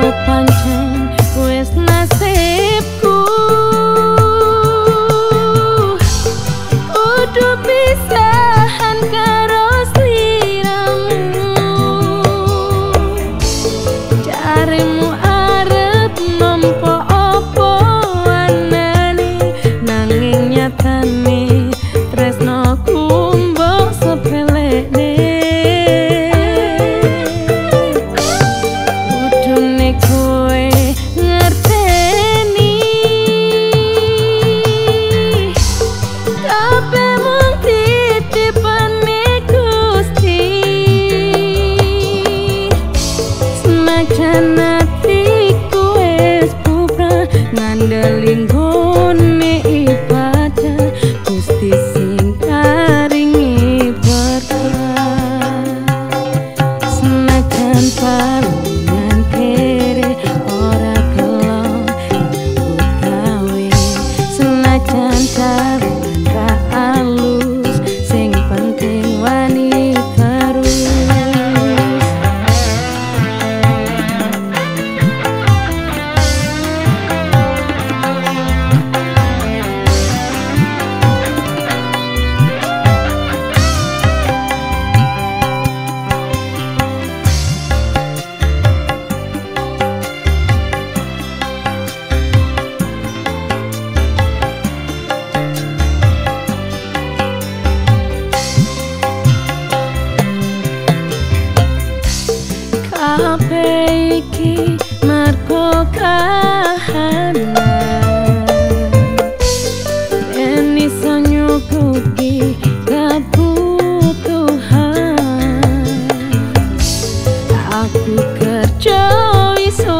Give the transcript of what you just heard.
的幻觉 iki kerja iso